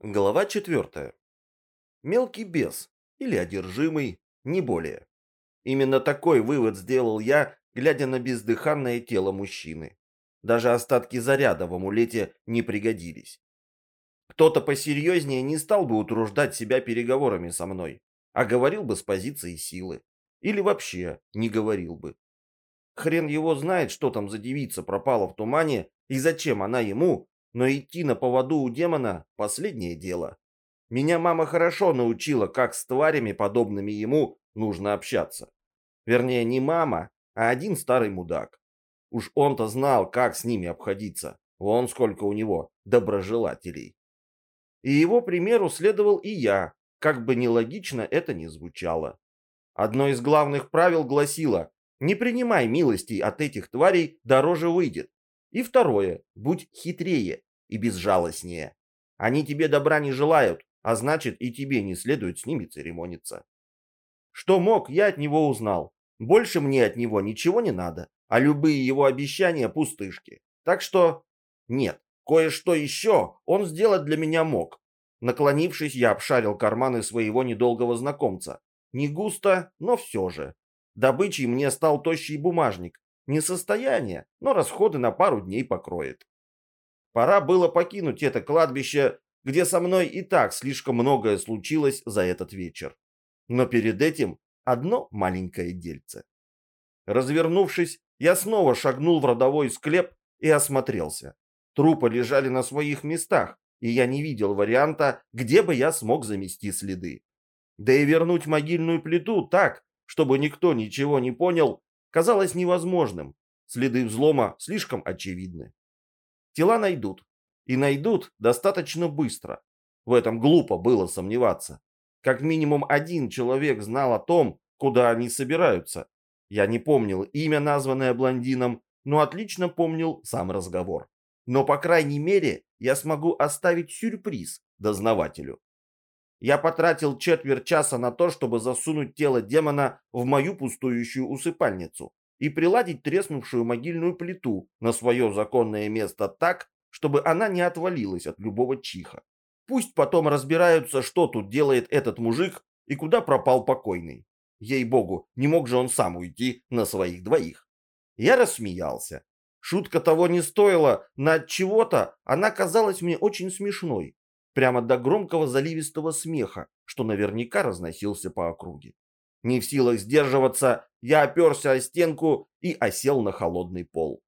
Глава четвертая. Мелкий бес или одержимый, не более. Именно такой вывод сделал я, глядя на бездыханное тело мужчины. Даже остатки заряда в амулете не пригодились. Кто-то посерьезнее не стал бы утруждать себя переговорами со мной, а говорил бы с позиции силы. Или вообще не говорил бы. Хрен его знает, что там за девица пропала в тумане и зачем она ему, но идти на поводу у демона – последнее дело. Меня мама хорошо научила, как с тварями, подобными ему, нужно общаться. Вернее, не мама, а один старый мудак. Уж он-то знал, как с ними обходиться. Вон сколько у него доброжелателей. И его примеру следовал и я, как бы нелогично это ни звучало. Одно из главных правил гласило «Не принимай милостей от этих тварей, дороже выйдет». И второе «Будь хитрее, и безжалостнее. Они тебе добра не желают, а значит и тебе не следует с ними церемониться. Что мог, я от него узнал. Больше мне от него ничего не надо, а любые его обещания пустышки. Так что нет, кое-что еще он сделать для меня мог. Наклонившись, я обшарил карманы своего недолгого знакомца. Не густо, но все же. Добычей мне стал тощий бумажник. Не состояние, но расходы на пару дней покроет. Пора было покинуть это кладбище, где со мной и так слишком многое случилось за этот вечер. Но перед этим одно маленькое дельце. Развернувшись, я снова шагнул в родовой склеп и осмотрелся. Трупы лежали на своих местах, и я не видел варианта, где бы я смог замести следы. Да и вернуть могильную плиту так, чтобы никто ничего не понял, казалось невозможным. Следы взлома слишком очевидны. Тела найдут. И найдут достаточно быстро. В этом глупо было сомневаться. Как минимум один человек знал о том, куда они собираются. Я не помнил имя, названное блондином, но отлично помнил сам разговор. Но, по крайней мере, я смогу оставить сюрприз дознавателю. Я потратил четверть часа на то, чтобы засунуть тело демона в мою пустующую усыпальницу и приладить треснувшую могильную плиту на свое законное место так, чтобы она не отвалилась от любого чиха. Пусть потом разбираются, что тут делает этот мужик и куда пропал покойный. Ей-богу, не мог же он сам уйти на своих двоих. Я рассмеялся. Шутка того не стоила, но от чего-то она казалась мне очень смешной, прямо до громкого заливистого смеха, что наверняка разносился по округе. Не в силах сдерживаться, я оперся о стенку и осел на холодный пол.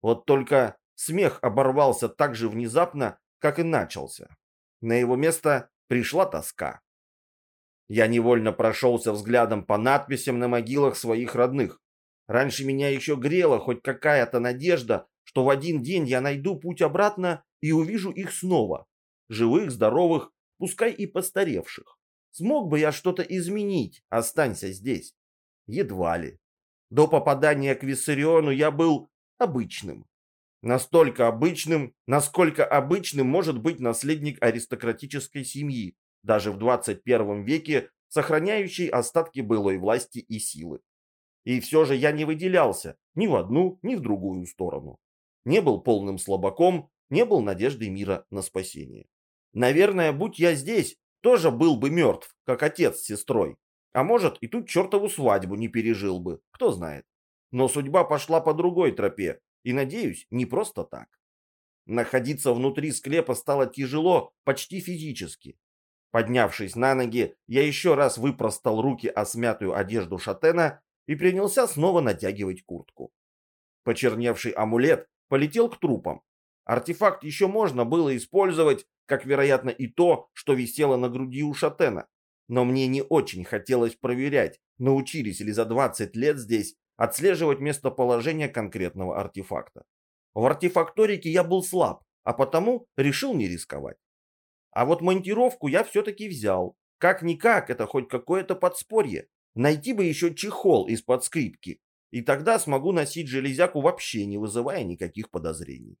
Вот только смех оборвался так же внезапно, как и начался. На его место пришла тоска. Я невольно прошелся взглядом по надписям на могилах своих родных. Раньше меня еще грела хоть какая-то надежда, что в один день я найду путь обратно и увижу их снова. Живых, здоровых, пускай и постаревших. Смог бы я что-то изменить, останься здесь? Едва ли. До попадания к Виссариону я был обычным. Настолько обычным, насколько обычным может быть наследник аристократической семьи, даже в 21 веке сохраняющий остатки былой власти и силы. И все же я не выделялся ни в одну, ни в другую сторону. Не был полным слабаком, не был надеждой мира на спасение. Наверное, будь я здесь, тоже был бы мертв, как отец с сестрой. А может, и тут чертову свадьбу не пережил бы, кто знает. Но судьба пошла по другой тропе, и, надеюсь, не просто так. Находиться внутри склепа стало тяжело, почти физически. Поднявшись на ноги, я еще раз выпростал руки о смятую одежду шатена и принялся снова натягивать куртку. Почерневший амулет полетел к трупам. Артефакт еще можно было использовать, как, вероятно, и то, что висело на груди у шатена. Но мне не очень хотелось проверять, научились ли за 20 лет здесь отслеживать местоположение конкретного артефакта. В артефакторике я был слаб, а потому решил не рисковать. А вот монтировку я все-таки взял. Как-никак, это хоть какое-то подспорье. Найти бы еще чехол из-под скрипки, и тогда смогу носить железяку вообще, не вызывая никаких подозрений.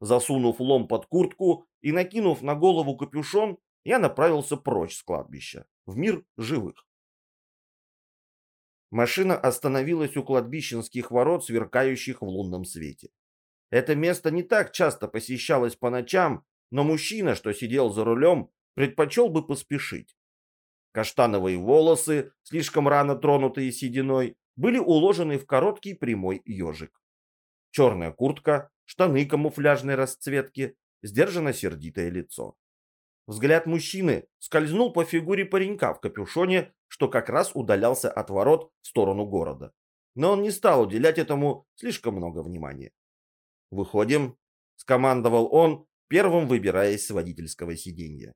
Засунув лом под куртку и накинув на голову капюшон, я направился прочь с кладбища, в мир живых. Машина остановилась у кладбищенских ворот, сверкающих в лунном свете. Это место не так часто посещалось по ночам, но мужчина, что сидел за рулем, предпочел бы поспешить. Каштановые волосы, слишком рано тронутые сединой, были уложены в короткий прямой ежик. Черная куртка, штаны камуфляжной расцветки, сдержанно сердитое лицо. Взгляд мужчины скользнул по фигуре паренька в капюшоне, что как раз удалялся от ворот в сторону города. Но он не стал уделять этому слишком много внимания. «Выходим», — скомандовал он, первым выбираясь с водительского сиденья.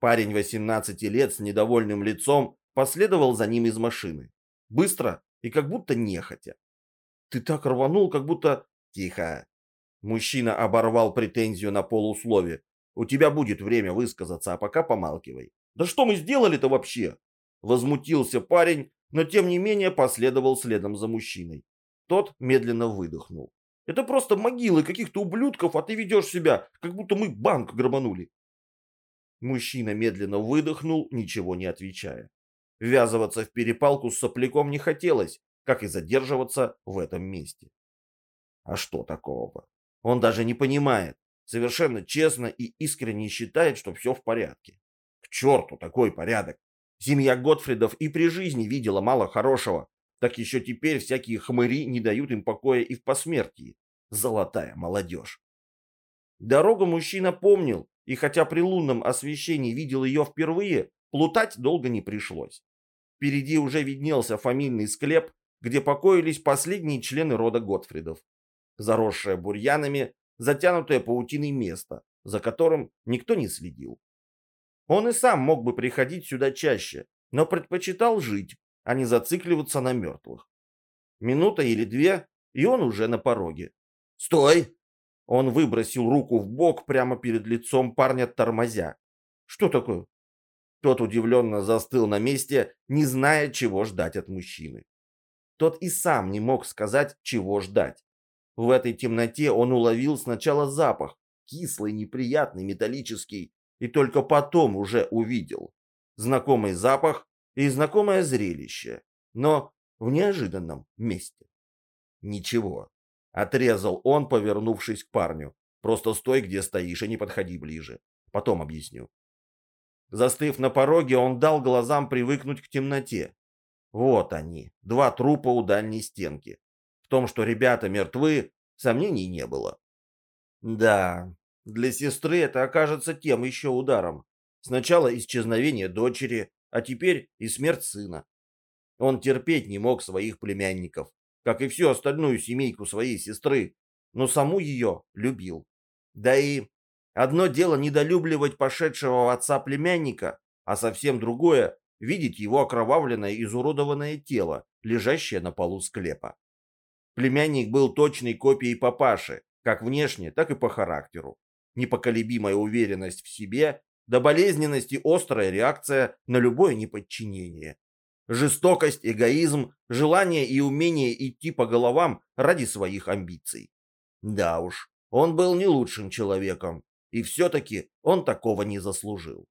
Парень 18 лет с недовольным лицом последовал за ним из машины. Быстро и как будто нехотя. «Ты так рванул, как будто...» «Тихо!» Мужчина оборвал претензию на полуслове. «У тебя будет время высказаться, а пока помалкивай». «Да что мы сделали-то вообще?» Возмутился парень, но тем не менее последовал следом за мужчиной. Тот медленно выдохнул. «Это просто могилы каких-то ублюдков, а ты ведешь себя, как будто мы банк грабанули». Мужчина медленно выдохнул, ничего не отвечая. Ввязываться в перепалку с сопляком не хотелось, как и задерживаться в этом месте. А что такого? Он даже не понимает, совершенно честно и искренне считает, что все в порядке. К черту такой порядок. Семья Готфридов и при жизни видела мало хорошего, так еще теперь всякие хмыри не дают им покоя и в посмертии. Золотая молодежь. Дорогу мужчина помнил, и хотя при лунном освещении видел ее впервые, плутать долго не пришлось. Впереди уже виднелся фамильный склеп, где покоились последние члены рода Готфридов. Заросшее бурьянами, затянутое паутиной место, за которым никто не следил. Он и сам мог бы приходить сюда чаще, но предпочитал жить, а не зацикливаться на мертвых. Минута или две, и он уже на пороге. «Стой!» Он выбросил руку в бок прямо перед лицом парня, тормозя. «Что такое?» Тот удивленно застыл на месте, не зная, чего ждать от мужчины. Тот и сам не мог сказать, чего ждать. В этой темноте он уловил сначала запах, кислый, неприятный, металлический, и только потом уже увидел. Знакомый запах и знакомое зрелище, но в неожиданном месте. Ничего, Отрезал он, повернувшись к парню. Просто стой, где стоишь, и не подходи ближе. Потом объясню. Застыв на пороге, он дал глазам привыкнуть к темноте. Вот они, два трупа у дальней стенки. Том, что ребята мертвы, сомнений не было. Да, для сестры это окажется тем еще ударом. Сначала исчезновение дочери, а теперь и смерть сына. Он терпеть не мог своих племянников как и всю остальную семейку своей сестры, но саму ее любил. Да и одно дело недолюбливать пошедшего отца племянника, а совсем другое — видеть его окровавленное изуродованное тело, лежащее на полу склепа. Племянник был точной копией папаши, как внешне, так и по характеру. Непоколебимая уверенность в себе, до болезненности острая реакция на любое неподчинение. Жестокость, эгоизм, желание и умение идти по головам ради своих амбиций. Да уж, он был не лучшим человеком, и все-таки он такого не заслужил.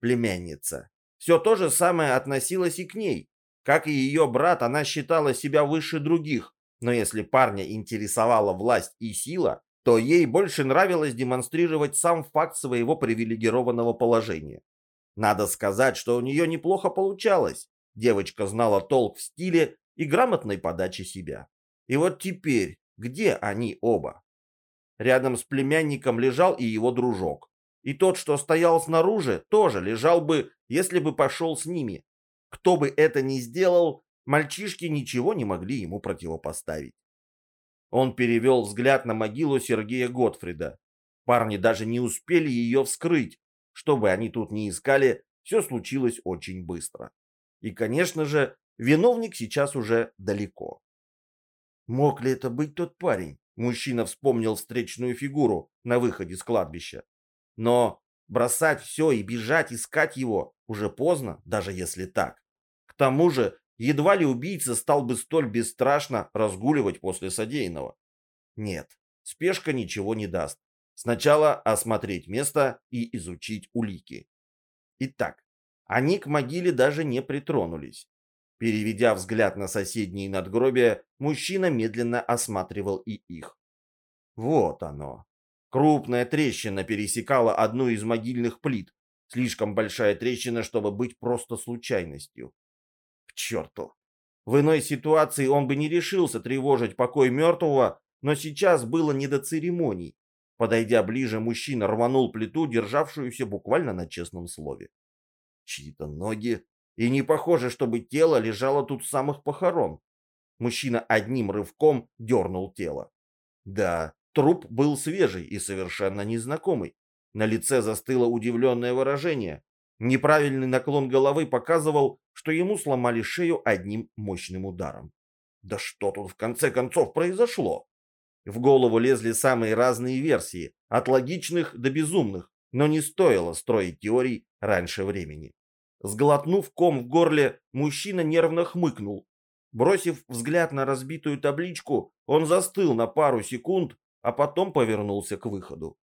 Племянница. Все то же самое относилось и к ней. Как и ее брат, она считала себя выше других, но если парня интересовала власть и сила, то ей больше нравилось демонстрировать сам факт своего привилегированного положения. Надо сказать, что у нее неплохо получалось. Девочка знала толк в стиле и грамотной подаче себя. И вот теперь, где они оба? Рядом с племянником лежал и его дружок. И тот, что стоял снаружи, тоже лежал бы, если бы пошел с ними. Кто бы это ни сделал, мальчишки ничего не могли ему противопоставить. Он перевел взгляд на могилу Сергея Готфрида. Парни даже не успели ее вскрыть. Что бы они тут ни искали, все случилось очень быстро. И, конечно же, виновник сейчас уже далеко. Мог ли это быть тот парень? Мужчина вспомнил встречную фигуру на выходе с кладбища. Но бросать все и бежать искать его уже поздно, даже если так. К тому же, едва ли убийца стал бы столь бесстрашно разгуливать после содеянного. Нет, спешка ничего не даст. Сначала осмотреть место и изучить улики. Итак, они к могиле даже не притронулись. Переведя взгляд на соседние надгробия, мужчина медленно осматривал и их. Вот оно. Крупная трещина пересекала одну из могильных плит. Слишком большая трещина, чтобы быть просто случайностью. К черту! В иной ситуации он бы не решился тревожить покой мертвого, но сейчас было не до церемоний. Подойдя ближе, мужчина рванул плиту, державшуюся буквально на честном слове. Чьи-то ноги, и не похоже, чтобы тело лежало тут с самых похорон. Мужчина одним рывком дернул тело. Да, труп был свежий и совершенно незнакомый. На лице застыло удивленное выражение. Неправильный наклон головы показывал, что ему сломали шею одним мощным ударом. Да что тут в конце концов произошло? В голову лезли самые разные версии, от логичных до безумных, но не стоило строить теорий раньше времени. Сглотнув ком в горле, мужчина нервно хмыкнул. Бросив взгляд на разбитую табличку, он застыл на пару секунд, а потом повернулся к выходу.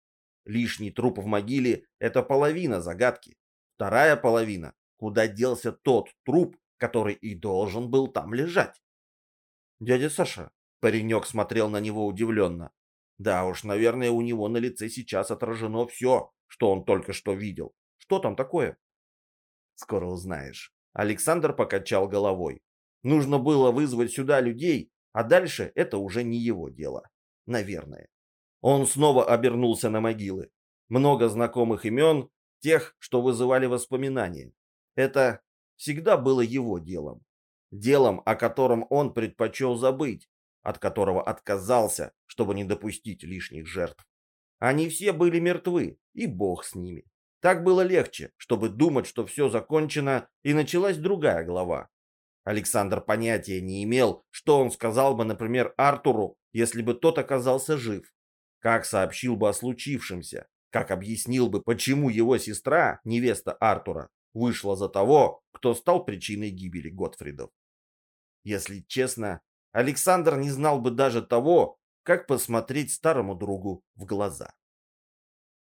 Лишний труп в могиле – это половина загадки. Вторая половина – куда делся тот труп, который и должен был там лежать. «Дядя Саша», – паренек смотрел на него удивленно. «Да уж, наверное, у него на лице сейчас отражено все, что он только что видел. Что там такое?» «Скоро узнаешь». Александр покачал головой. Нужно было вызвать сюда людей, а дальше это уже не его дело. Наверное. Он снова обернулся на могилы. Много знакомых имен, тех, что вызывали воспоминания. Это всегда было его делом. Делом, о котором он предпочел забыть, от которого отказался, чтобы не допустить лишних жертв. Они все были мертвы, и Бог с ними. Так было легче, чтобы думать, что все закончено, и началась другая глава. Александр понятия не имел, что он сказал бы, например, Артуру, если бы тот оказался жив. Как сообщил бы о случившемся, как объяснил бы, почему его сестра, невеста Артура, вышла за того, кто стал причиной гибели Готфридов. Если честно, Александр не знал бы даже того, как посмотреть старому другу в глаза.